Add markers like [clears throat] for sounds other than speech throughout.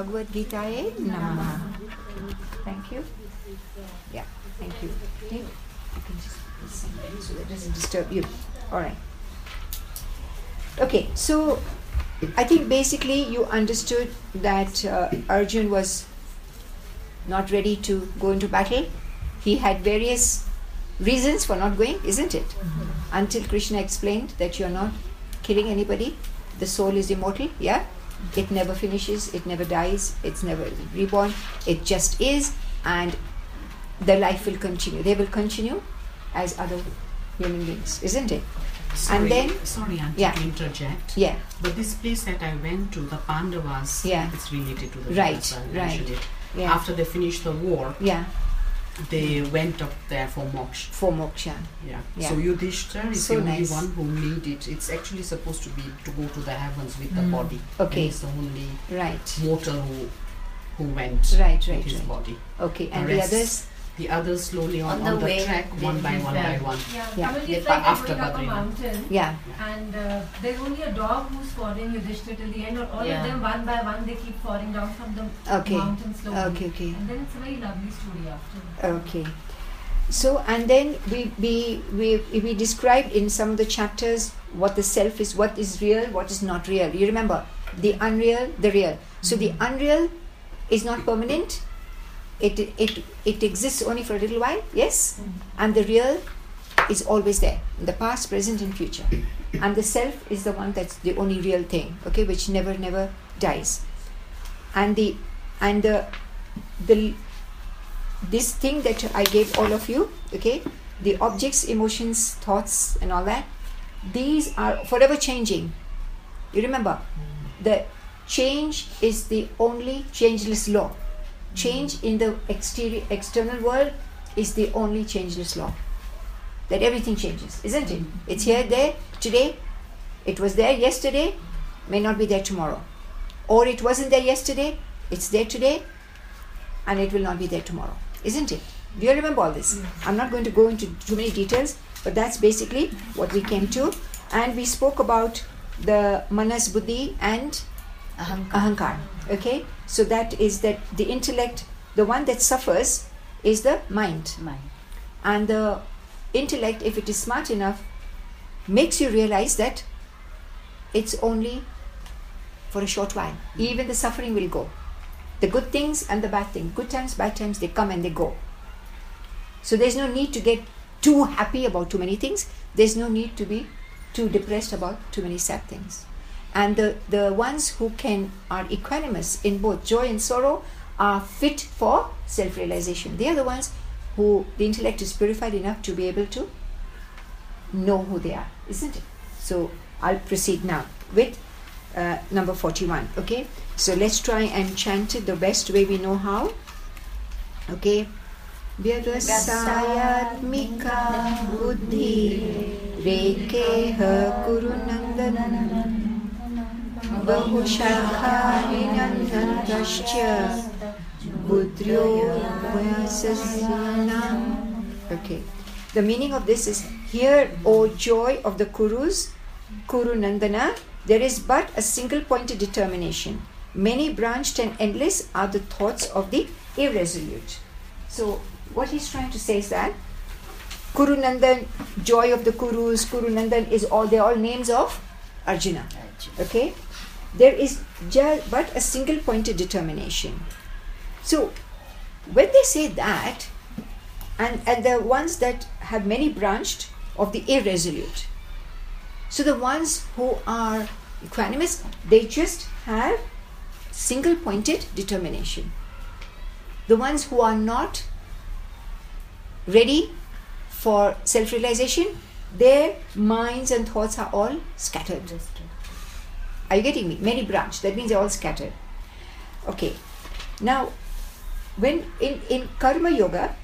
Bhagavad Gita Namaha. Thank you. Yeah, thank you. Okay, You can just listen so that doesn't disturb you. All right. Okay, so I think basically you understood that uh, Arjun was not ready to go into battle. He had various reasons for not going, isn't it? Until Krishna explained that you're not killing anybody, the soul is immortal, yeah? It never finishes, it never dies, it's never reborn, it just is, and the life will continue. They will continue as other human beings, isn't it? Sorry, then- sorry, Auntie, yeah. to interject. Yeah, But this place that I went to, the Pandavas, Yeah. it's related to the Right, I right. it. yeah, After they finished the war, yeah, they went up there for moksha. for moksha. Yeah. Yeah. So Yudhishthira is So the only nice. one who made it. It's actually supposed to be to go to the heavens with the Mm. body. Okay. And he's the only Right, mortal who who went right, with right, his right. body. Okay, and the the others? The others slowly on, On on, the the, way, track, one by one by fell. one. Yeah, Yeah. Kamalji, Yeah, it's like after going up a mountain Yeah, and uh, there's only a dog who's following Yudhishthira till the end or all Yeah. of them one by one they keep falling down from the Okay. mountain slowly. okay, okay. And then it's a very lovely story after. Okay. So, and then we, we, we, we described in some of the chapters what the self is, what is real, what is not real. You remember the unreal, the real. So, the unreal is not permanent, it, it, it exists only for a little while, yes? Mm-hmm. And the real is always there in the past, present, and future. And the self is the one that's the only real thing, okay, which never, never dies. And the, and the, the this thing that I gave all of you, okay, the objects, emotions, thoughts, and all that, these are forever changing. You remember, mm-hmm. the change is the only changeless law. Change in the exterior, external world is the only changeless law. That everything changes, isn't it? Mm-hmm. It's here, there, today. It was there yesterday, may not be there tomorrow. Or it wasn't there yesterday, it's there today, and it will not be there tomorrow, isn't it? Do you remember all this? Mm. I'm not going to go into too many details, but that's basically what we came to. And we spoke about the manas buddhi and Ahankar. ahankar. Okay, so that is that the intellect, the one that suffers, is the mind, Mind. and the intellect, if it is smart enough, makes you realize that it's only for a short while. Hmm. Even the suffering will go. The good things and the bad things, good times, bad times, they come and they go. So there's no need to get too happy about too many things. There's no need to be too depressed about too many sad things And the, the ones who can are equanimous in both joy and sorrow are fit for self-realization. They are the ones who the intellect is purified enough to be able to know who they are, isn't it? So I'll proceed now with uh, number 41. Okay, so let's try and chant it the best way we know how. Okay. व्यवसायात्मिका बुद्धि रेकेह कुरु नन्दन बहुशाखानिनन्दन्तश्च बुद्ध्यो वयसस्यानाम् Okay. The meaning of this is here, O joy of the Kurus, Kuru Nandana, there is but a single pointed determination. Many branched and endless are the thoughts of the irresolute. So, what he's trying to say is that Kuru Nandan, joy of the Kurus, Kuru Nandan is all, they're all names of Arjuna. Okay? There is just but a single pointed determination. So, when they say that, and, and the ones that have many branched of the irresolute. So the ones who are equanimous, they just have single pointed determination. The ones who are not ready for self realization, their minds and thoughts are all scattered. Are you getting me? Many branched, that means they're all scattered. Okay. Now, when in, in Karma Yoga,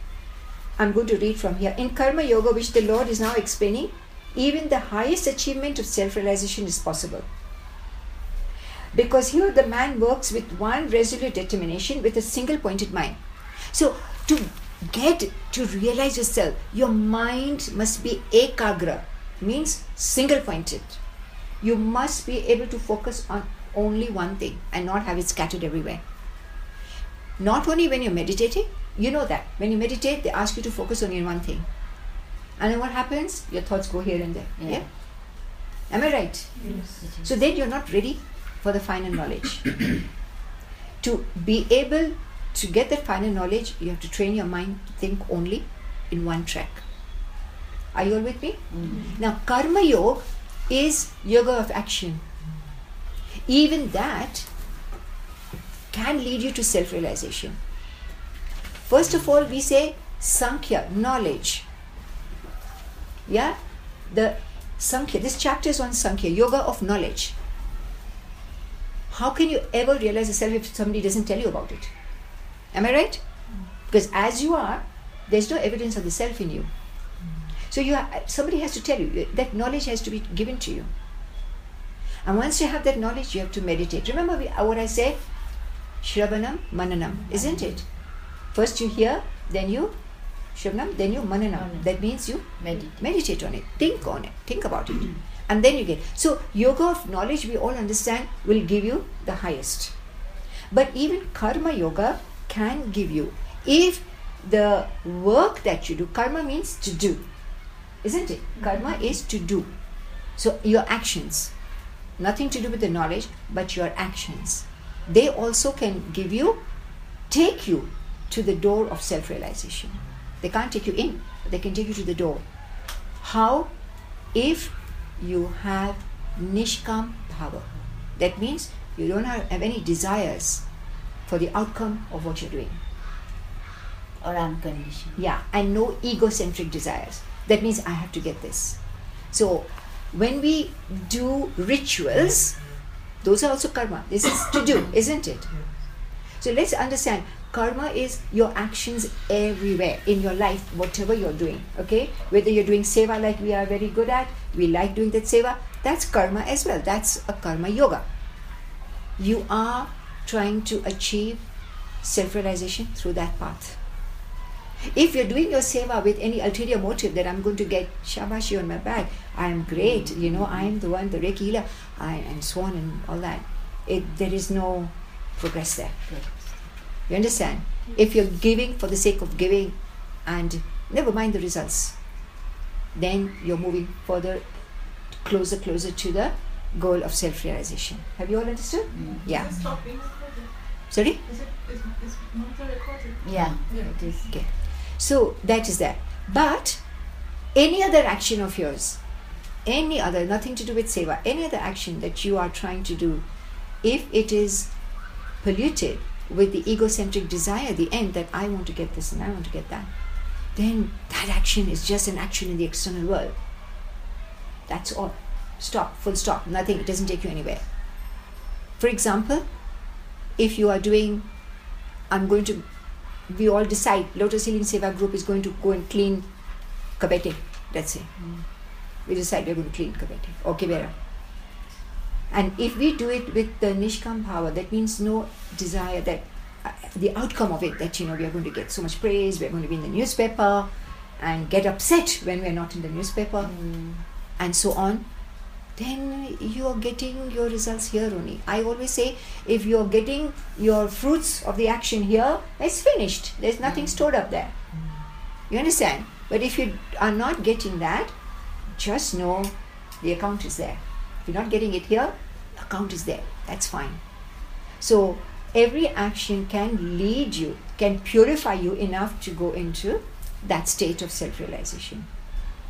I'm going to read from here. In Karma Yoga, which the Lord is now explaining, even the highest achievement of self realization is possible. Because here the man works with one resolute determination with a single pointed mind. So, to get to realize yourself, your mind must be ekagra, means single pointed. You must be able to focus on only one thing and not have it scattered everywhere. not only when you're meditating, you know that. When you meditate, they ask you to focus only on one thing. And then what happens? Your thoughts go here and there. Yeah. yeah? Am I right? Yes. So then you're not ready for the final knowledge. [coughs] to be able to get that final knowledge, you have to train your mind to think only in one track. Are you all with me? Mm-hmm. Now, Karma Yoga is yoga of action. Even that can lead you to self realization. First of all, we say Sankhya, knowledge. Yeah? The Sankhya, this chapter is on Sankhya, yoga of knowledge. How can you ever realize the self if somebody doesn't tell you about it? Am I right? Because as you are, there's no evidence of the self in you. So you somebody has to tell you that knowledge has to be given to you. And once you have that knowledge, you have to meditate. Remember uh, what I said? Shravanam, Mananam, isn't it? First you hear, then you Shravanam, then you Mananam. Mananam. That means you Meditate. meditate on it, think on it, think about it. And then you get. So, yoga of knowledge, we all understand, will give you the highest. But even karma yoga can give you, if the work that you do, karma means to do, isn't it? Karma is to do. So, your actions, nothing to do with the knowledge, but your actions, they also can give you, take you to the door of self realization. They can't take you in, but they can take you to the door. How? If you have nishkam bhava. That means you don't have, have any desires for the outcome of what you're doing. Or unconditioned. Yeah, and no egocentric desires. That means I have to get this. So when we do rituals, those are also karma. This is to do, [coughs] isn't it? So let's understand karma is your actions everywhere in your life, whatever you're doing. Okay? Whether you're doing seva like we are very good at, we like doing that seva, that's karma as well. That's a karma yoga. You are trying to achieve self realization through that path. If you're doing your seva with any ulterior motive that I'm going to get shabashi on my back, I am great, you know, I am the one, the Reiki healer, I, and so on and all that, it, there is no progress there. You understand? If you're giving for the sake of giving and never mind the results, then you're moving further, closer, closer to the goal of self realization. Have you all understood? Mm. Yeah. Sorry? Yeah, it is. Okay. So that is that. But any other action of yours, any other, nothing to do with seva, any other action that you are trying to do, if it is polluted with the egocentric desire, the end that I want to get this and I want to get that, then that action is just an action in the external world. That's all. Stop, full stop, nothing, it doesn't take you anywhere. For example, if you are doing, I'm going to we all decide Lotus Healing Seva group is going to go and clean Kabete, let's say. We decide we're going to clean Kabete or Kibera. And if we do it with the Nishkam bhava, that means no desire that uh, the outcome of it, that you know, we are going to get so much praise, we're going to be in the newspaper and get upset when we're not in the newspaper and so on, then you are getting your results here only. I always say if you are getting your fruits of the action here, it's finished. There's nothing hmm. stored up there. Hmm. You understand? But if you are not getting that, just know the account is there. If you're not getting it here, account is there. That's fine. So every action can lead you, can purify you enough to go into that state of self realization.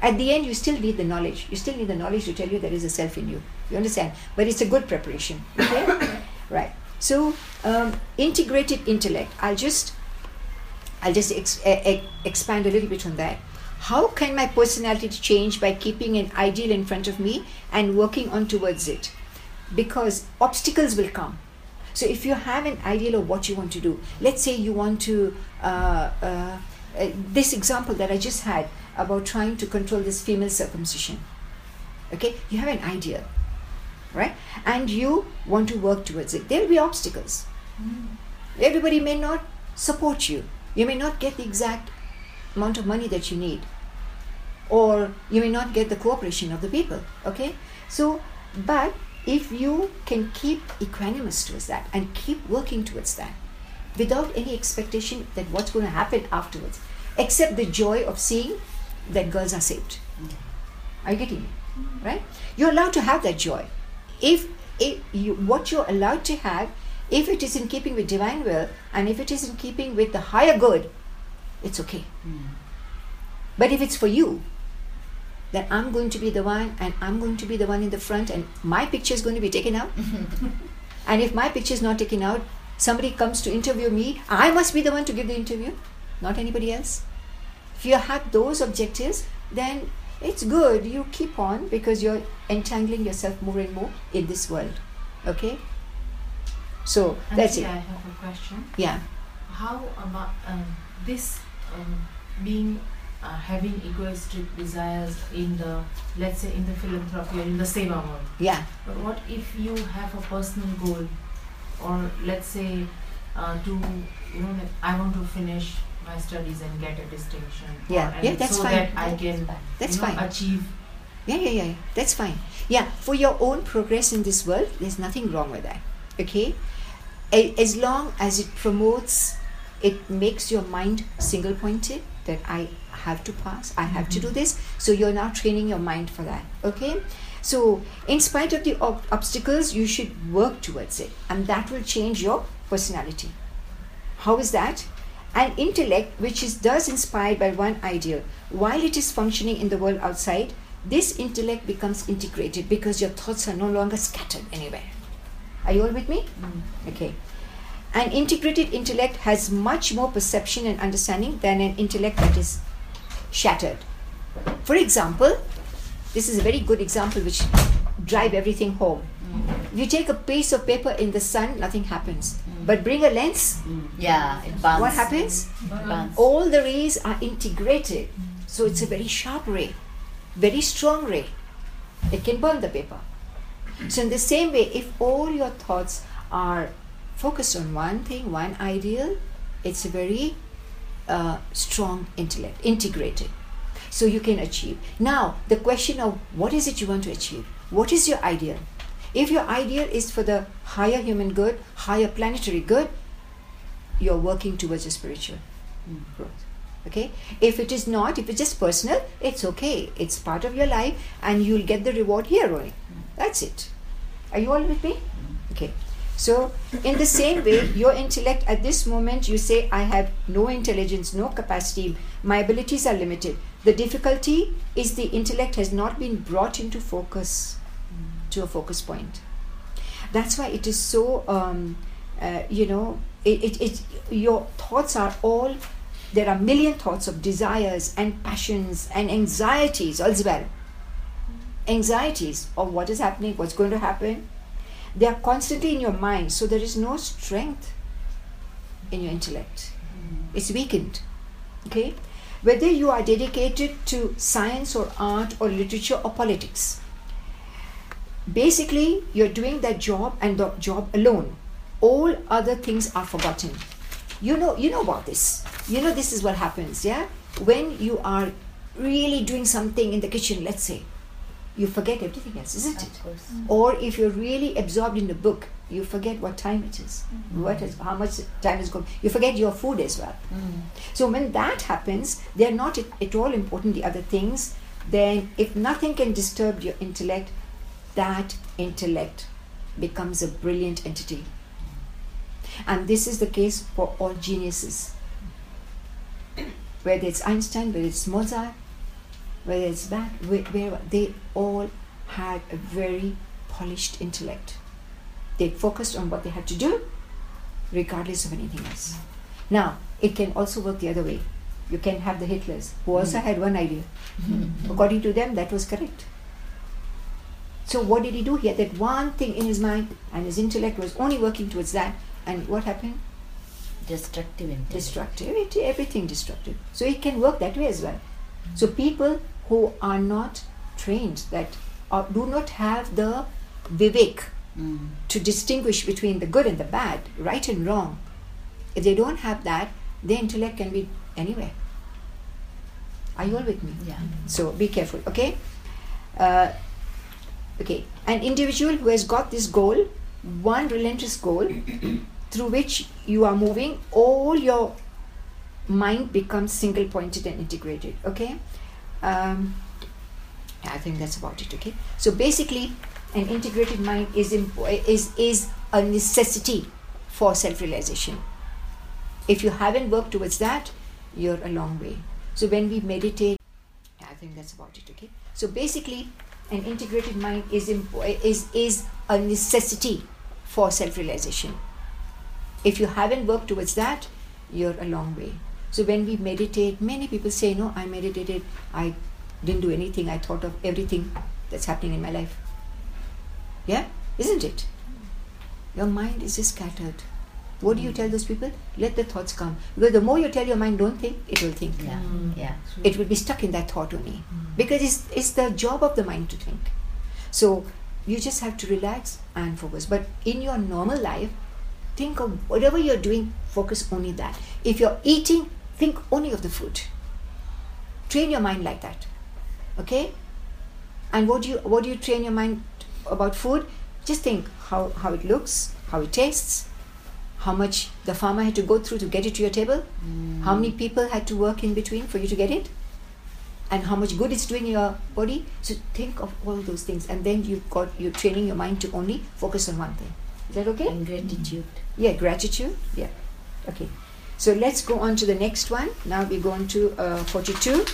At the end, you still need the knowledge. You still need the knowledge to tell you there is a self in you. You understand? But it's a good preparation. Okay? [coughs] right. So, um, integrated intellect. I'll just, I'll just ex- e- e- expand a little bit on that. How can my personality change by keeping an ideal in front of me and working on towards it? Because obstacles will come. So if you have an ideal of what you want to do, let's say you want to, uh, uh, uh, this example that I just had about trying to control this female circumcision. Okay, you have an idea, right? And you want to work towards it. There will be obstacles. Hmm. Everybody may not support you. You may not get the exact amount of money that you need, or you may not get the cooperation of the people. Okay, so but if you can keep equanimous towards that and keep working towards that, without any expectation that what's going to happen afterwards, except the joy of seeing that girls are saved. Are you getting me? Right? You're allowed to have that joy. If, if you, what you're allowed to have, if it is in keeping with divine will and if it is in keeping with the higher good, it's okay. Hmm. But if it's for you, that I'm going to be the one and I'm going to be the one in the front and my picture is going to be taken out. [laughs] and if my picture is not taken out, somebody comes to interview me, I must be the one to give the interview, not anybody else. If you have those objectives, then it's good. You keep on because you're entangling yourself more and more in this world. Okay? So that's it. I have a question. Yeah. How about um, this um, being uh, having egoistic desires in the let's say in the philanthropy or in the seva world? Yeah. But what if you have a personal goal, or let's say uh, to you know I want to finish my studies and get a distinction. Yeah, yeah, that's so fine. that I can That's you know, fine. achieve. Yeah, yeah, yeah, yeah. That's fine. Yeah, for your own progress in this world, there's nothing wrong with that. Okay? A- As long as it promotes, it makes your mind single pointed that I have to pass, I have to do mm-hmm. this. So you're now training your mind for that. Okay? So, in spite of the ob- obstacles, you should work towards it, and that will change your personality. How is that? An intellect which is thus inspired by one ideal, while it is functioning in the world outside, this intellect becomes integrated because your thoughts are no longer scattered anywhere. Are you all with me? Mm. Okay. An integrated intellect has much more perception and understanding than an intellect that is shattered. For example, this is a very good example which drive everything home. Mm. If you take a piece of paper in the sun, nothing happens. But bring a lens, Yeah, it burns. what happens? Burns. all the rays are integrated. So it's a very sharp ray, very strong ray. It can burn the paper. So, in the same way, if all your thoughts are focused on one thing, one ideal, it's a very uh, strong intellect, integrated. So you can achieve. Now, the question of what is it you want to achieve? What is your ideal? If your ideal is for the higher human good, higher planetary good, you're working towards a spiritual growth. Okay? If it is not, if it's just personal, it's okay. It's part of your life and you'll get the reward here only. That's it. Are you all with me? Okay. So, in the same way, your intellect at this moment, you say, I have no intelligence, no capacity, my abilities are limited. The difficulty is the intellect has not been brought into focus, to a focus point. That's why it is so, um, uh, you know, it, it, it, your thoughts are all, there are million thoughts of desires and passions and anxieties as well. Anxieties of what is happening, what's going to happen, they are constantly in your mind, so there is no strength in your intellect. It's weakened. Okay? Whether you are dedicated to science or art or literature or politics, basically you're doing that job and the job alone. All other things are forgotten. You know, you know about this. You know this is what happens, yeah? When you are really doing something in the kitchen, let's say, you forget everything else, isn't it? Of course. Mm-hmm. or if you're really absorbed in the book you forget what time it is, mm-hmm. what is how much time is going you forget your food as well mm. so when that happens they're not at, at all important the other things then if nothing can disturb your intellect that intellect becomes a brilliant entity. And this is the case for all geniuses. Whether it's einstein whether it's mozart whether it's Bach, where, they all had a very polished intellect. They focused on what they had to do regardless of anything else. Now it can also work the other way. You can have the hitlers who also mm. had one idea. [laughs] According to them that was correct so what did he do? He had that one thing in his mind and his intellect was only working towards that. And what happened? Destructive intellect. destructive everything destructive. So it can work that way as well. So people who are not trained that or do not have the vivek Mm. to distinguish between the good and the bad right and wrong if they don't have that their intellect can be anywhere. Are you all with me? Yeah. so be careful okay? Uh, okay an individual who has got this goal one relentless goal [coughs] through which you are moving, all your mind becomes single pointed and integrated. Okay? Um, I think that's about it. Okay? So basically, an integrated mind is, imp- is, is a necessity for self realization. If you haven't worked towards that, you're a long way. So when we meditate, I think that's about it. Okay? So basically, an integrated mind is, imp- is, is a necessity for self realization. If you haven't worked towards that, you're a long way. So when we meditate, many people say, No, I meditated, I didn't do anything, I thought of everything that's happening in my life. Yeah? Isn't it? Your mind is just scattered. What do you tell those people? Let the thoughts come. Because the more you tell your mind, don't think, it will think. Yeah, mm. yeah. It will be stuck in that thought only. Mm. Because it's, it's the job of the mind to think. So you just have to relax and focus. But in your normal life, think of whatever you're doing, focus only that. If you're eating, think only of the food. Train your mind like that. Okay? And what do you what do you train your mind about food? Just think how, how it looks, how it tastes, how much the farmer had to go through to get it to your table, how many people had to work in between for you to get it, and how much good it's doing your body. So think of all those things, and then you've got you're training your mind to only focus on one thing. Is that okay? And gratitude. Yeah, gratitude. Yeah. Okay. So let's go on to the next one. Now we go on to uh, 42.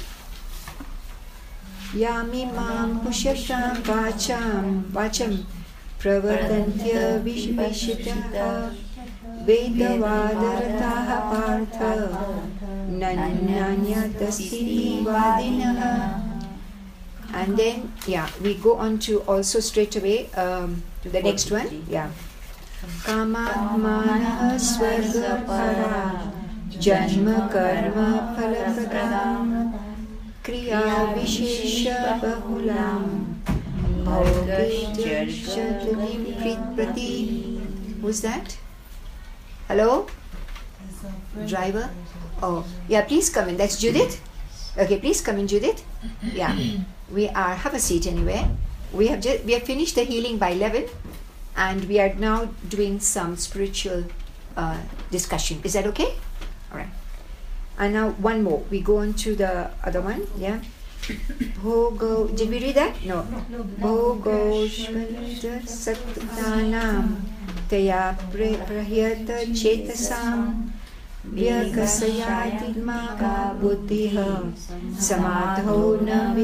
Yamimam pushatam vacham vacham pravartantya vishvishitaha vedavadarataha partha nanyanyatastiti vadinaha and then yeah we go on to also straight away um, to the next one yeah कामात्मानः स्वर्गपरा जन्म कर्म फलप्रदां क्रियाविशेषबहुलां भोगैश्चर्यं प्रति Who's that? Hello? Driver? Oh, yeah, please come in. That's Judith? Okay, please come in, Judith. Yeah, [coughs] we are, have a seat anyway. We have just, we have finished the healing by 11 and we are now doing some spiritual uh, discussion. Is that okay? All right. And now one more. We go on to the other one. Yeah. [coughs] Bhogo. Did we read that? No. Sattanam taya prahyata chetasam buddhiha samadho na.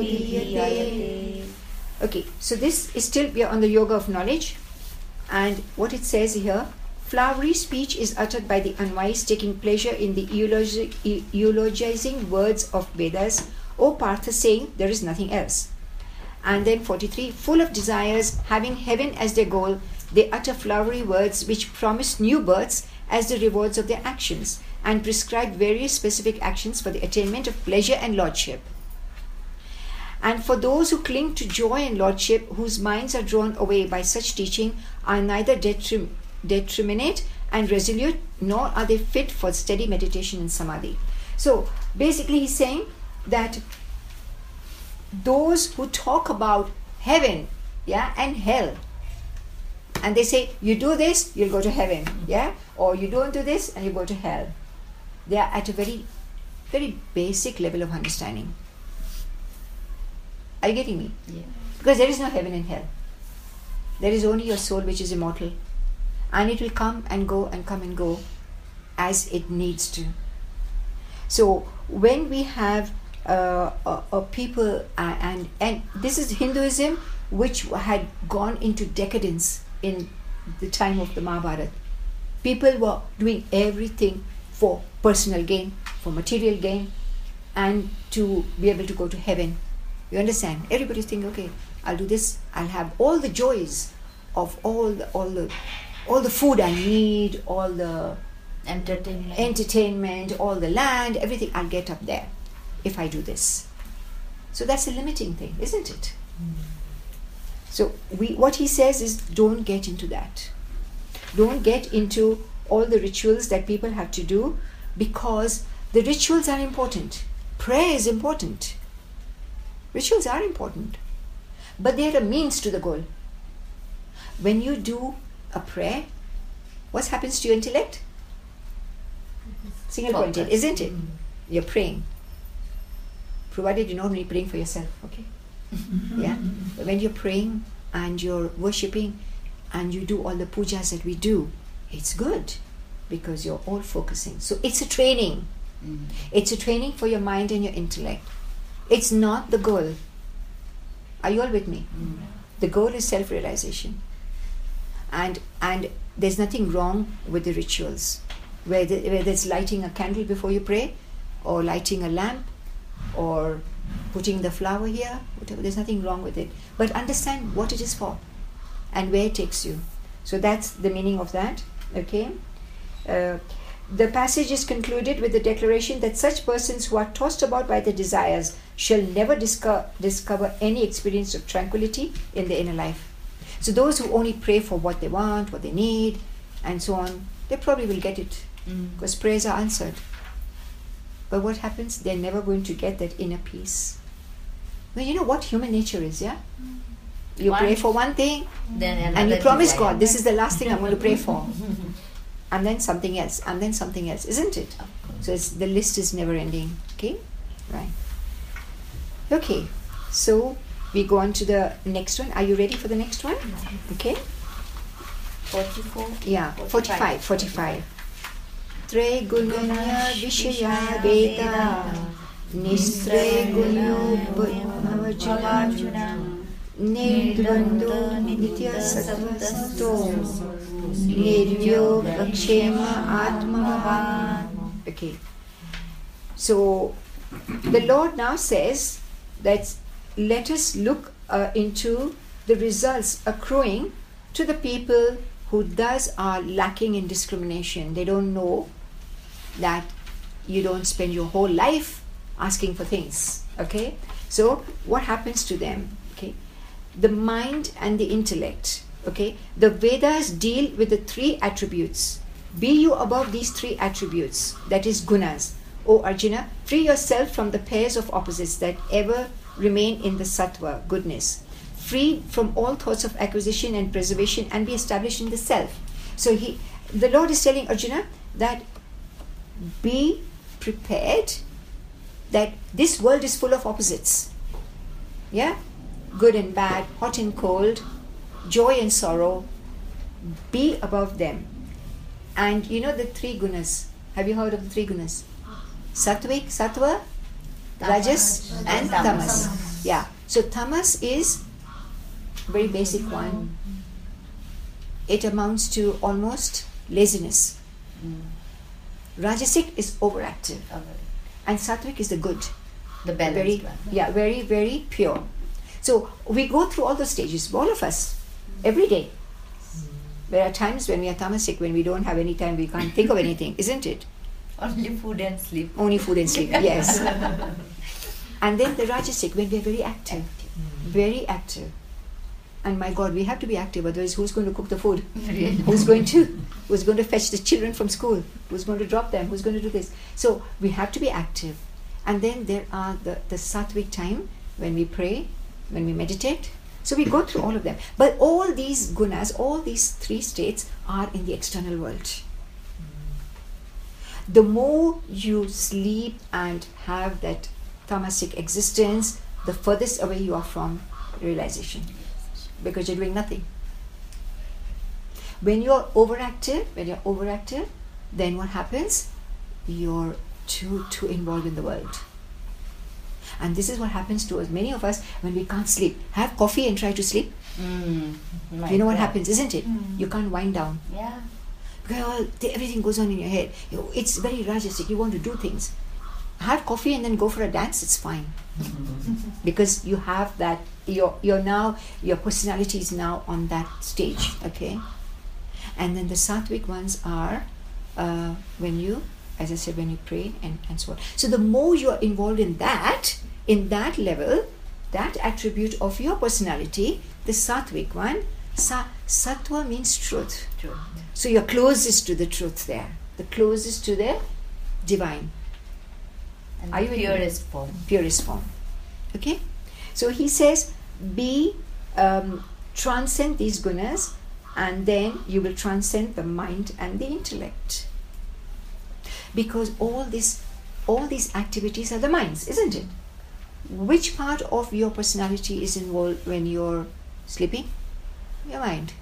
Okay, so this is still we are on the yoga of knowledge. And what it says here flowery speech is uttered by the unwise, taking pleasure in the eulogi- eulogizing words of Vedas, O Partha, saying there is nothing else. And then 43 full of desires, having heaven as their goal, they utter flowery words which promise new births as the rewards of their actions, and prescribe various specific actions for the attainment of pleasure and lordship. And for those who cling to joy and lordship, whose minds are drawn away by such teaching, are neither detrim- determinate and resolute, nor are they fit for steady meditation and samadhi. So basically, he's saying that those who talk about heaven, yeah, and hell, and they say, you do this, you'll go to heaven, yeah, or you don't do this, and you go to hell. They are at a very, very basic level of understanding. Are you getting me? Yeah. Because there is no heaven and hell. There is only your soul which is immortal. And it will come and go and come and go as it needs to. So when we have uh, a, a people, uh, and, and this is Hinduism which had gone into decadence in the time of the Mahabharata. People were doing everything for personal gain, for material gain, and to be able to go to heaven. You understand? Everybody's thinking, okay, I'll do this. I'll have all the joys of all the all the all the food I need, all the Entertainment. entertainment, all the land, everything I'll get up there if I do this. So that's a limiting thing, isn't it? Mm. So we what he says is don't get into that. Don't get into all the rituals that people have to do because the rituals are important. Prayer is important. Rituals are important. But they are a means to the goal. When you do a prayer, what happens to your intellect? Single pointed, isn't it? Mm-hmm. You're praying. Provided you're not only praying for yourself, okay? [laughs] yeah? But when you're praying and you're worshipping and you do all the pujas that we do, it's good because you're all focusing. So it's a training. Mm. It's a training for your mind and your intellect. It's not the goal. Are you all with me? Mm. The goal is self realization. And and there's nothing wrong with the rituals. Whether, whether it's lighting a candle before you pray, or lighting a lamp, or putting the flower here, whatever, there's nothing wrong with it. But understand what it is for and where it takes you. So that's the meaning of that. Okay? Uh, the passage is concluded with the declaration that such persons who are tossed about by their desires shall never disco- discover any experience of tranquility in their inner life. So, those who only pray for what they want, what they need, and so on, they probably will get it Mm. because prayers are answered. But what happens? They're never going to get that inner peace. Well, you know what human nature is, yeah? You one, pray for one thing, and you promise desire. God, this is the last thing I'm going to pray for. [laughs] and then something else, and then something else, isn't it? So the list is never ending. Okay? Right. Okay. So we go on to the next one. Are you ready for the next one? Okay. 44? Yeah, 45, 45. 45. त्रैगुण्य विषया वेदा निस्त्रैगुण्यो निर्द्वन्द्वो नित्यसत्त्वस्तो निर्योग क्षेम आत्मवान् okay. So the lord now says that let us look uh, into the results accruing to the people who thus are lacking in discrimination. They don't know that you don't spend your whole life asking for things. Okay? So what happens to them? Okay? The mind and the intellect. Okay? The Vedas deal with the three attributes. Be you above these three attributes, that is gunas. O Arjuna, free yourself from the pairs of opposites that ever remain in the sattva, goodness. Free from all thoughts of acquisition and preservation and be established in the self. So he the Lord is telling Arjuna that be prepared that this world is full of opposites. Yeah? Good and bad, hot and cold, joy and sorrow. Be above them. And you know the three gunas. Have you heard of the three gunas? Sattvic, sattva, rajas, and tamas. Yeah. So tamas is very basic one. It amounts to almost laziness. Mm. Rajasic is overactive, Okay. and sattvic is the good, The balanced very one. yeah, very very pure. So we go through all those stages, all of us, every day. There are times when we are tamasic, when we don't have any time, we can't think of anything, isn't it? Only food and sleep. Only food and sleep, yes. [laughs] and then the rajasic, when we are very active, very active. And my God, we have to be active, otherwise, who's going to cook the food? [laughs] Who's going to who's going to fetch the children from school? Who's going to drop them? Who's going to do this? So we have to be active. And then there are the the sattvic time when we pray when we meditate. So we go through all of them. But all these gunas all these three states are in the external world. The more you sleep and have that tamasic existence the furthest away you are from realization because you're doing nothing. When you're overactive when you're overactive then what happens? You're too too involved in the world. And this is what happens to us many of us when we can't sleep. Have coffee and try to sleep. Mm. My you know what God. happens isn't it? You can't wind down. Yeah. because everything goes on in your head. It's very rajasic you want to do things have coffee and then go for a dance it's fine. Because you have that you're, you're now your personality is now on that stage okay? And then the sattvic ones are uh, when you as i said when you pray and, and so on. So the more you are involved in that in that level that attribute of your personality the sattvic one sa- sattva means truth. True. so you're closest to the truth there. The closest to the divine And Are you me? purest form. purest form. Okay? So he says, be, um, transcend these gunas and then you will transcend the mind and the intellect. Because all this all these activities are the minds, isn't it? Which part of your personality is involved when you're sleeping? Your mind.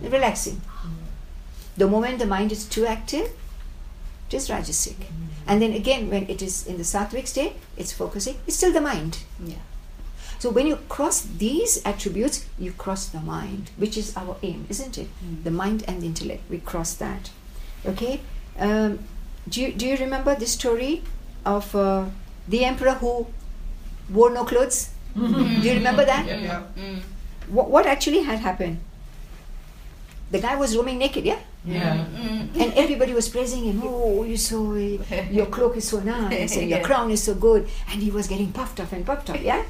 Relaxing. The moment the mind is too active, it is rajasic. And then again, when it is in the sattvic state, it's focusing, it's still the mind. Yeah. So when you cross these attributes, you cross the mind, which is our aim, isn't it? Mm. The mind and the intellect, we cross that. Okay? Um, do, you, do you remember the story of uh, the emperor who wore no clothes? [laughs] Do you remember that? Yeah, yeah. Mm. What, what actually had happened? The guy was roaming naked, yeah? Yeah. Mm. And everybody was praising him. Oh, you're so, your cloak is so nice and your [laughs] Yeah. crown is so good. And he was getting puffed up and puffed up, yeah?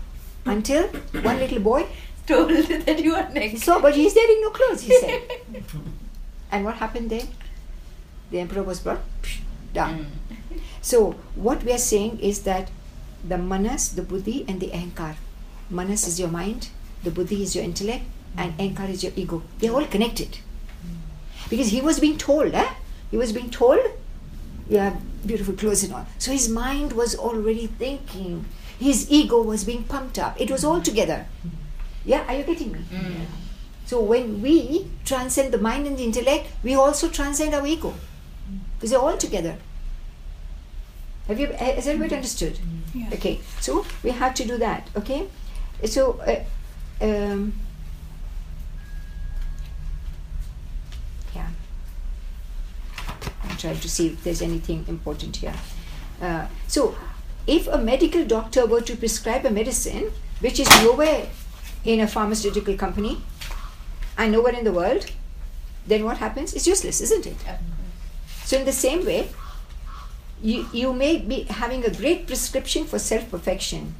[laughs] Until one little boy Told [laughs] that you are next. saw, but he's wearing no clothes, he said. And what happened then? The emperor was brought down. Mm. So, what we are saying is that the manas, the buddhi, and the ankar. Manas is your mind, the buddhi is your intellect, and ankar is your ego. They're all connected. Because he was being told, eh? He was being told, you have beautiful clothes and all. So his mind was already thinking. His ego was being pumped up. It was all together. Yeah, are you getting me? Mm. So when we transcend the mind and the intellect, we also transcend our ego. Because they're all together. Have you has everybody understood? Yeah. Okay. So we have to do that. Okay. So uh, um, yeah. I'm to see if there's anything important here. Uh, so if a medical doctor were to prescribe a medicine which is nowhere in a pharmaceutical company and nowhere in the world, then what happens? It's useless, isn't it? So, in the same way, you, you may be having a great prescription for self perfection,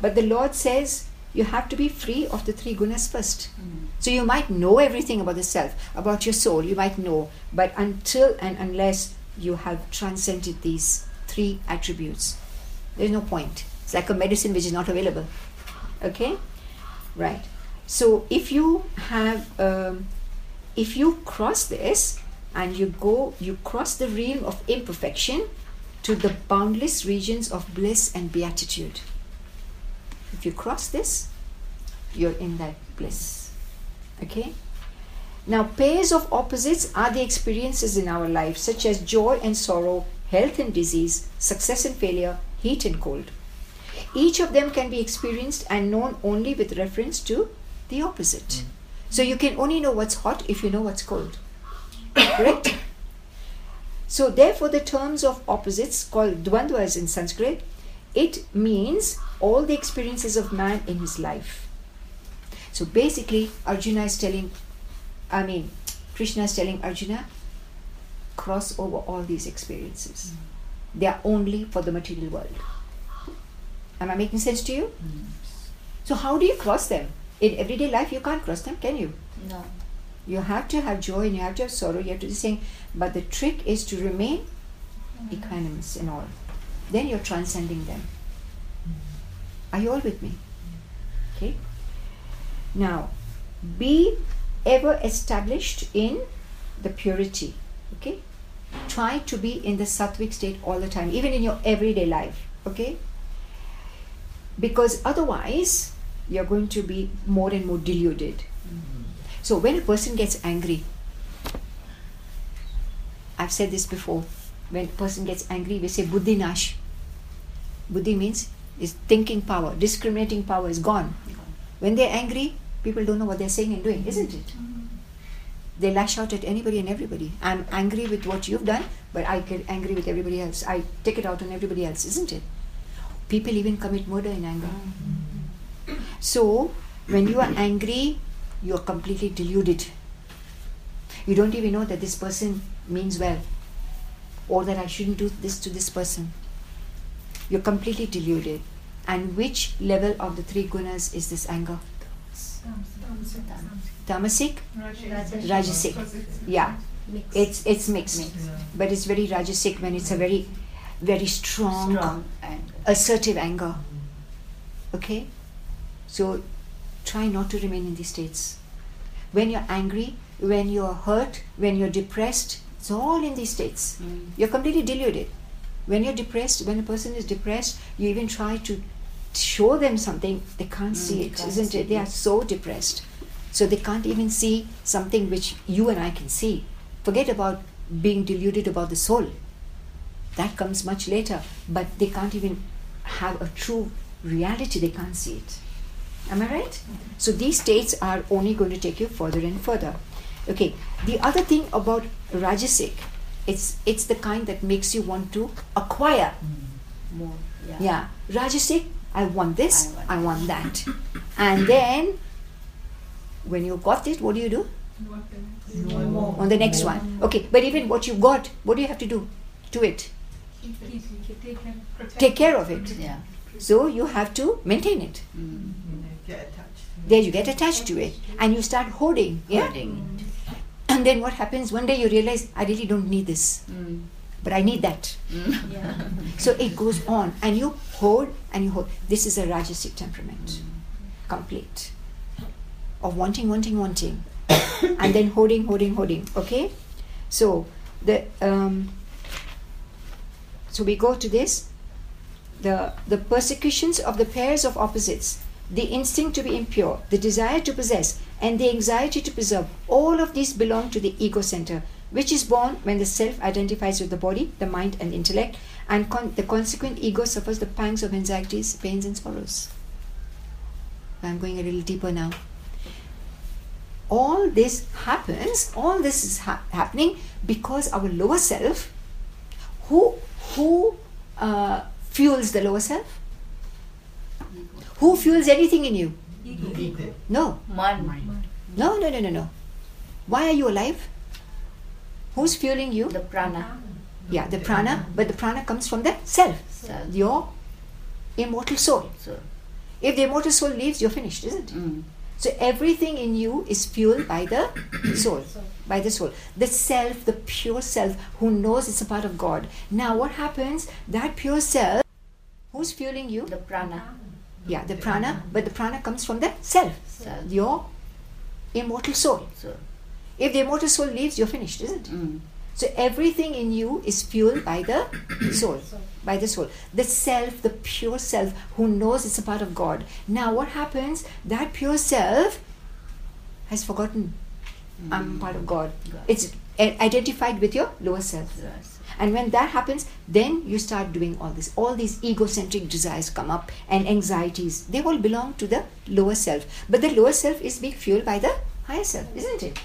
but the Lord says you have to be free of the three gunas first. Mm. So, you might know everything about the self, about your soul, you might know, but until and unless you have transcended these three attributes, there's no point. It's like a medicine which is not available. Okay? Right. So, if you have, um, if you cross this and you go, you cross the realm of imperfection to the boundless regions of bliss and beatitude. If you cross this, you're in that bliss. Okay? Now, pairs of opposites are the experiences in our life, such as joy and sorrow, health and disease, success and failure, heat and cold. Each of them can be experienced and known only with reference to the opposite. Mm. So, you can only know what's hot if you know what's cold. Correct? [coughs] So, therefore, the terms of opposites called dvandvas in Sanskrit, it means all the experiences of man in his life. So, basically, Arjuna is telling, I mean, Krishna is telling Arjuna, cross over all these experiences. Mm. They are only for the material world. Am I making sense to you? So, how do you cross them? In everyday life, you can't cross them, can you? No. You have to have joy and you have to have sorrow. You have to be saying, but the trick is to remain mm. equanimous in all. Then you're transcending them. Are you all with me? Okay. Now, be ever established in the purity. Okay. Try to be in the sattvic state all the time, even in your everyday life. Okay. Because otherwise, you're going to be more and more deluded. So when a person gets angry, I've said this before. When person gets angry, we say buddhi nash. Buddhi means is thinking power, discriminating power is gone. When they're angry, people don't know what they're saying and doing, isn't it? They lash out at anybody and everybody. I'm angry with what you've done, but I get angry with everybody else. I take it out on everybody else, isn't it? People even commit murder in anger. So, when you are angry, you are completely deluded. You don't even know that this person means well or that I shouldn't do this to this person. You're completely deluded. And which level of the three gunas is this anger? Tamasic? Rajasic. Yeah. It's it's mixed. Mixed. But it's very rajasic when it's a very very strong, Strong and assertive anger. Okay? So try not to remain in these states. when you're angry, when you're hurt, when you're depressed, it's all in these states. Mm. You're completely deluded. When you're depressed, when a person is depressed, you even try to show them something, they can't Mm, see it, can't isn't see it? They are so depressed. So they can't even see something which you and I can see. Forget about being deluded about the soul. That comes much later. But they can't even have a true reality, they can't see it. Am I right? So these states are only going to take you further and further. Okay. The other thing about Rajasic, it's it's the kind that makes you want to acquire. More. Yeah. Yeah. Rajasic, I want this, I I want want, that. and then when you got it, what do you do? more. On the next one. Okay, but even what you got, what do you have to do to it? Take care of it. Yeah. So you have to maintain it. Mm. Get attached. There you get attached to it and you start hoarding. Yeah. Hoarding And then what happens? One day you realize, I really don't need this. Mm. but I need that. Mm. So it goes on and you hold and you hold This is a Rajasic temperament. Complete. Of wanting, wanting, wanting. [coughs] and then holding hoarding, holding Okay? So the um, so we go to this. The the persecutions of the pairs of opposites, the instinct to be impure, the desire to possess, and the anxiety to preserve, all of these belong to the ego center, which is born when the self identifies with the body, the mind, and intellect, and con- the consequent ego suffers the pangs of anxieties, pains, and sorrows. I'm going a little deeper now. All this happens, all this is ha- happening because our lower self, who who uh, fuels the lower self? Who fuels anything in you? Ego. No, Mind. no, no, no, no, no. Why are you alive? Who's fueling you? The prana. Yeah, the prana, but the prana comes from the self, Self. your immortal soul. So. If the immortal soul leaves, you're finished, isn't it? Mm. So everything in you is fueled by the [coughs] soul, by the soul. The self, the pure self, who knows it's a part of God. Now, what happens? That pure self, who's fueling you? The prana. Yeah, the prana, but the prana comes from the self, Self. your immortal soul. So. If the immortal soul leaves, you're finished, isn't it? Mm. So everything in you is fueled by the [coughs] soul, by the soul. The self, the pure self, who knows it's a part of God. Now, what happens? That pure self has forgotten I'm part of God. God. It's identified with your lower self. Yes. And when that happens, then you start doing all this. All these egocentric desires come up and anxieties. They all belong to the lower self. But the lower self is being fueled by the higher self, isn't it?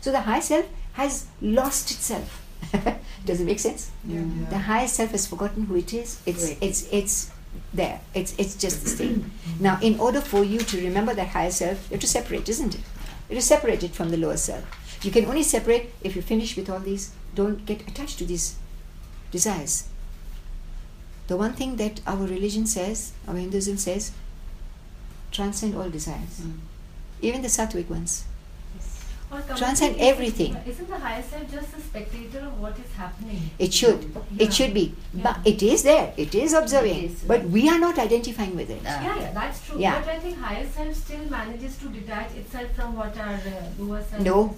So the higher self has lost itself. [laughs] Does it make sense? Mm. The higher self has forgotten who it is. It's Right. it's it's there. It's it's just the same [clears throat] Now, in order for you to remember that higher self, you have to separate, isn't it? You have to separate it from the lower self. You can only separate if you finish with all these. Don't get attached to these desires. The one thing that our religion says, our Hinduism says, transcend all desires, Mm. even the sattvic ones. Transcend everything. Isn't the higher self just a spectator of what is happening? It should. Yeah. It should be. But it is there. It is observing. It is. But we are not identifying with it. Ah. Yeah, yeah, that's true. Yeah. But I think higher self still manages to detach itself from what our uh, lower self No. is.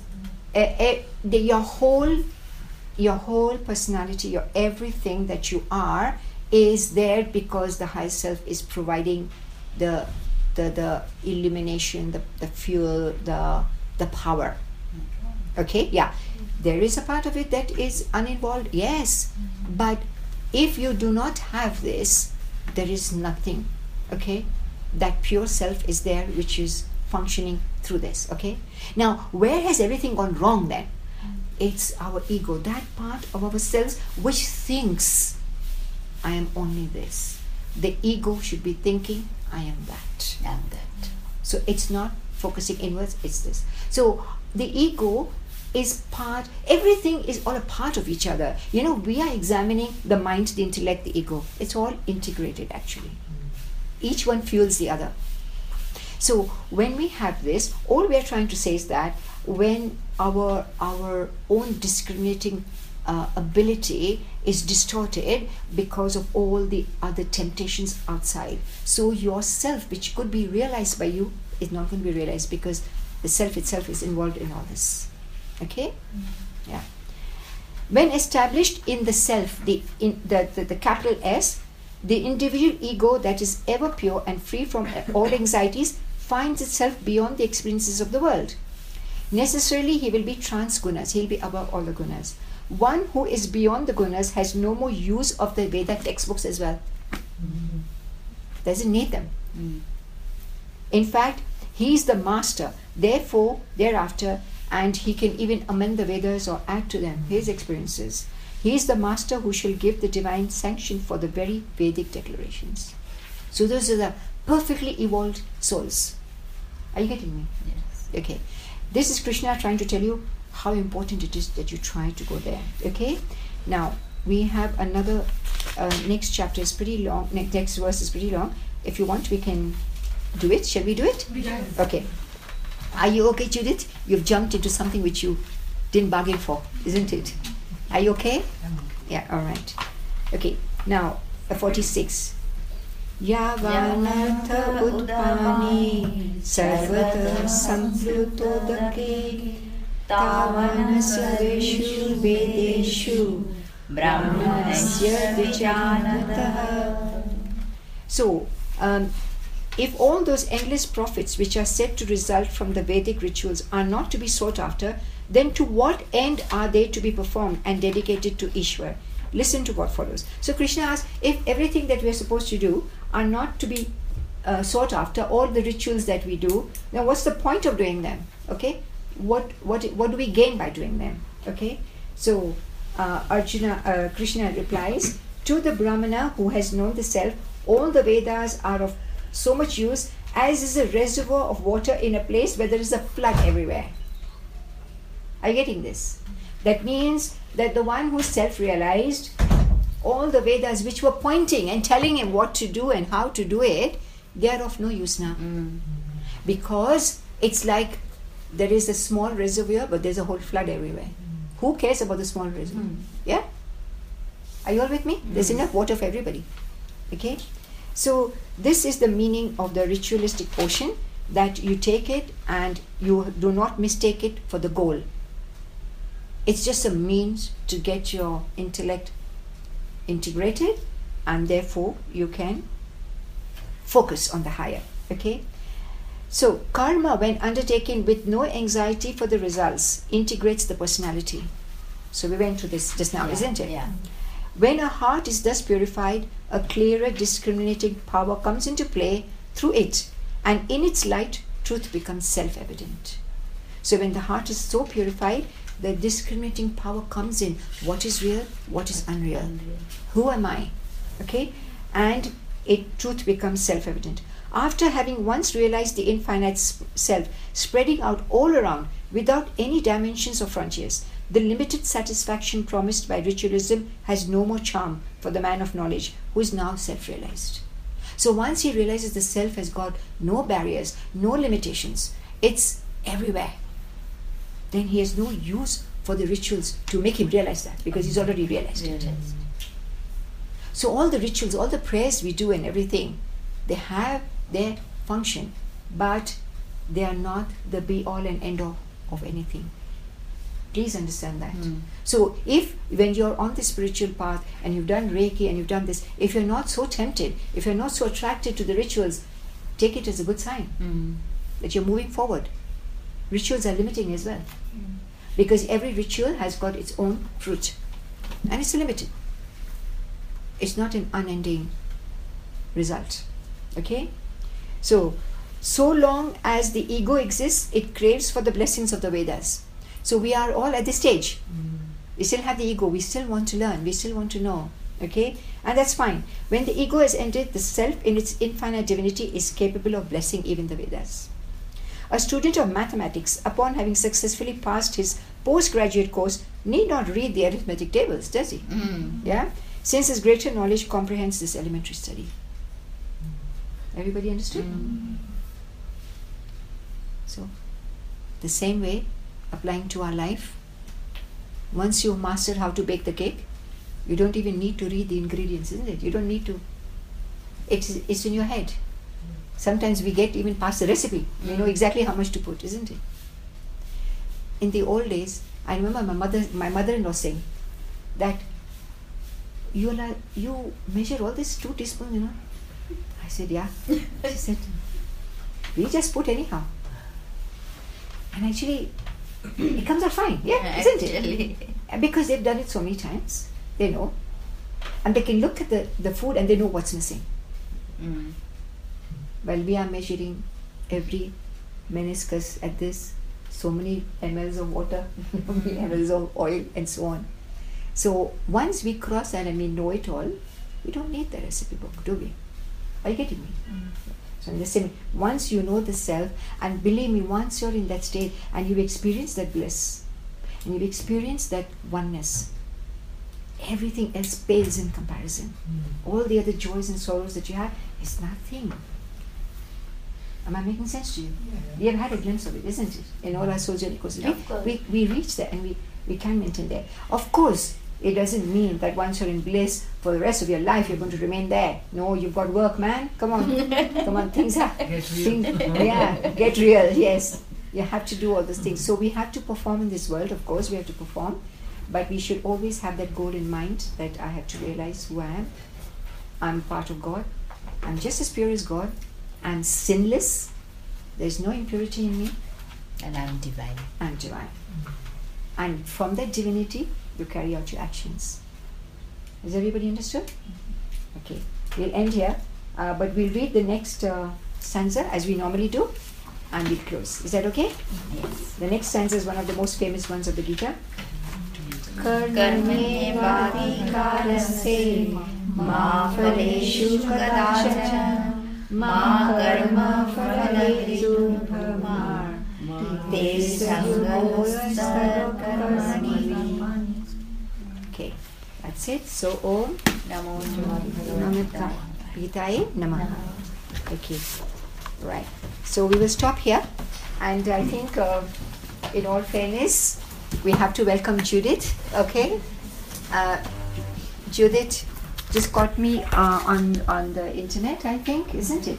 Eh, eh, the, your whole your whole personality your everything that you are is there because the high self is providing the the, the illumination the, the fuel the the power. Okay? Yeah. There is a part of it that is uninvolved yes. But if you do not have this there is nothing. Okay? That pure self is there which is functioning through this. Okay? Now where has everything gone wrong then it's our ego that part of ourselves which thinks i am only this the ego should be thinking i am that And that. so it's not focusing inwards, it's this. So the ego is part, everything is all a part of each other. You know, we are examining the mind, the intellect, the ego. It's all integrated actually. Each one fuels the other. So when we have this, all we are trying to say is that when our our own discriminating uh, ability is distorted because of all the other temptations outside, so yourself, which could be realized by you, is not going to be realized because the self itself is involved in all this. Okay? Yeah. When established in the self, the, in, the, the, the capital S, the individual ego that is ever pure and free from all [coughs] anxieties finds itself beyond the experiences of the world. Necessarily, he will be transgunas, he'll be above all the gunas. One who is beyond the gunas has no more use of the Veda textbooks as well. Doesn't need them. Hmm. In fact, he is the master. Therefore, thereafter, and he can even amend the Vedas or add to them his hmm. experiences. He is the master who shall give the divine sanction for the very Vedic declarations. So those are the perfectly evolved souls. Are you getting me? Yes. Okay. This is Krishna trying to tell you how important it is that you try to go there. Okay? Now, we have another, uh, next chapter is pretty long, next verse is pretty long. If you want, we can do it. Shall we do it? Yes. Okay. Are you okay, Judith? You've jumped into something which you didn't bargain for, isn't it? Are you okay? Yeah, all right. Okay, now, uh, 46. या उत्पानी सर्वतः संवृतोदके तावानसरेषु वेदेषु ब्राह्मणस्य विजानतः So, um, if all those endless profits which are said to result from the Vedic rituals are not to be sought after, then to what end are they to be performed and dedicated to Ishwar? Listen to what follows. So Krishna asks, if everything that we are supposed to do are not to be uh, sought after, all the rituals that we do now what's the point of doing them? Okay, what what what do we gain by doing them? Okay, so uh, Arjuna uh, Krishna replies to the Brahmana who has known the self. All the Vedas are of so much use as is a reservoir of water in a place where there is a flood everywhere. Are you getting this? That means that the one who's self realized, all the Vedas which were pointing and telling him what to do and how to do it, they are of no use now. Mm. Because it's like there is a small reservoir, but there's a whole flood everywhere. Who cares about the small reservoir? Mm. Yeah? Are you all with me? There's mm. enough water for everybody. Okay? So, this is the meaning of the ritualistic portion that you take it and you do not mistake it for the goal. It's just a means to get your intellect integrated and therefore you can focus on the higher. Okay? So, karma, when undertaken with no anxiety for the results, integrates the personality. So, we went through this just now, isn't it? Yeah. When a heart is thus purified, a clearer discriminating power comes into play through it, and in its light, truth becomes self evident. So, when the heart is so purified, the discriminating power comes in what is real, what is unreal, who am I? Okay? And it truth becomes self evident. After having once realized the infinite self spreading out all around without any dimensions or frontiers, the limited satisfaction promised by ritualism has no more charm for the man of knowledge who is now self realized. So once he realizes the self has got no barriers, no limitations, it's everywhere, then he has no use for the rituals to make him realize that because he's already realized it. So all the rituals, all the prayers we do and everything, they have their function, but they are not the be all and end all of anything. Please understand that. Hmm. So if when you're on the spiritual path and you've done Reiki and you've done this, if you're not so tempted, if you're not so attracted to the rituals, take it as a good sign hmm. that you're moving forward. Rituals are limiting as well. Because every ritual has got its own fruit. And it's limited. It's not an unending result. Okay? So, so long as the ego exists, it craves for the blessings of the Vedas. So we are all at this stage. We still have the ego, we still want to learn, we still want to know. Okay? And that's fine. When the ego has ended, the self in its infinite divinity is capable of blessing even the Vedas. A student of mathematics, upon having successfully passed his postgraduate course, need not read the arithmetic tables, does he? Hmm. Yeah? Since his greater knowledge comprehends this elementary study. Everybody understood? Hmm. So, the same way, applying to our life, once you've mastered how to bake the cake, you don't even need to read the ingredients, isn't it? You don't need to. It's, it's in your head. Sometimes we get even past the recipe. We know exactly how much to put, isn't it? In the old days, I remember my mother, my mother-in-law saying that you like you measure all this two teaspoons, you know. I said, yeah. she said, we just put anyhow. And actually, it comes out fine, yeah, isn't it? Because they've done it so many times, they know. And they can look at the, the food and they know what's missing. Mm. Well, we are measuring every meniscus at this, so many mLs of water, [laughs] so mLs of oil, and so on. So once we cross that and we know it all, we don't need the recipe book, do we? Are you getting me? Mm-hmm. So in the same, once you know the self, and believe me, once you're in that state and you've experienced that bliss, and you've experienced that oneness, everything else pales in comparison. Mm. All the other joys and sorrows that you have is nothing. Am I making sense to you? We have had a glimpse of it, isn't it? In all our soul journey courses. Of. We, we, we reach there and we, we can maintain there. Of course, it doesn't mean that once you're in bliss for the rest of your life you're going to remain there. No, you've got work, man. Come on. [laughs] Come on, things are Get real. things, [laughs] yeah, get real, yes. You have to do all those things. So we have to perform in this world, of course, we have to perform. But we should always have that goal in mind that I have to realize who I am. I'm part of God. I'm just as pure as God. I'm sinless. There's no impurity in me. And I'm divine. I'm divine. And from that divinity, you carry out your actions. Has everybody understood? Okay, we'll end here, uh, but we'll read the next uh, stanza as we normally do, and we'll close. Is that okay? Yes. The next stanza is one of the most famous ones of the Gita. कर्मण्येवाधिकारस्ते मा फलेषु कदाचन માં કર્મ ફલેષુ તે Okay, that's it. So, Om Namo Bhagavataye Namaha. Okay, right. So we will stop here, and I think, uh, in all fairness, we have to welcome Judith. Okay, uh, Judith just got me uh, on on the internet. I think, isn't it?